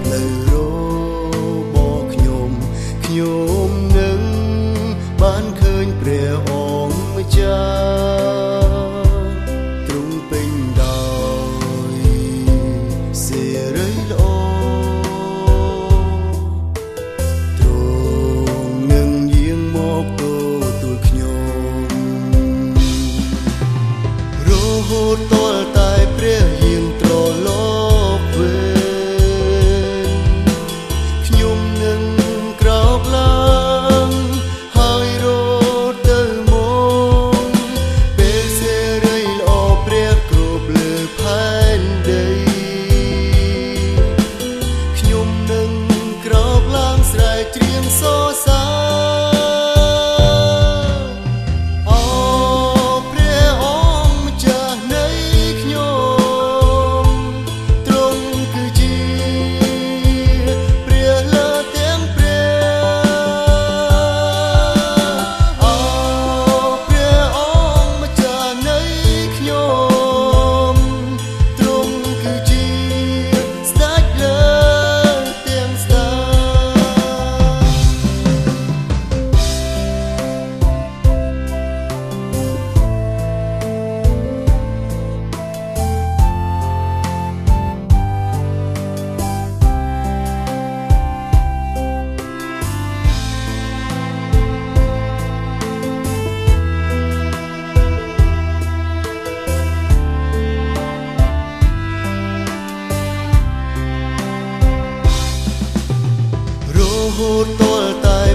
ផ្លូវរោបខ្ញុំខ្ញុំ hút tol tay.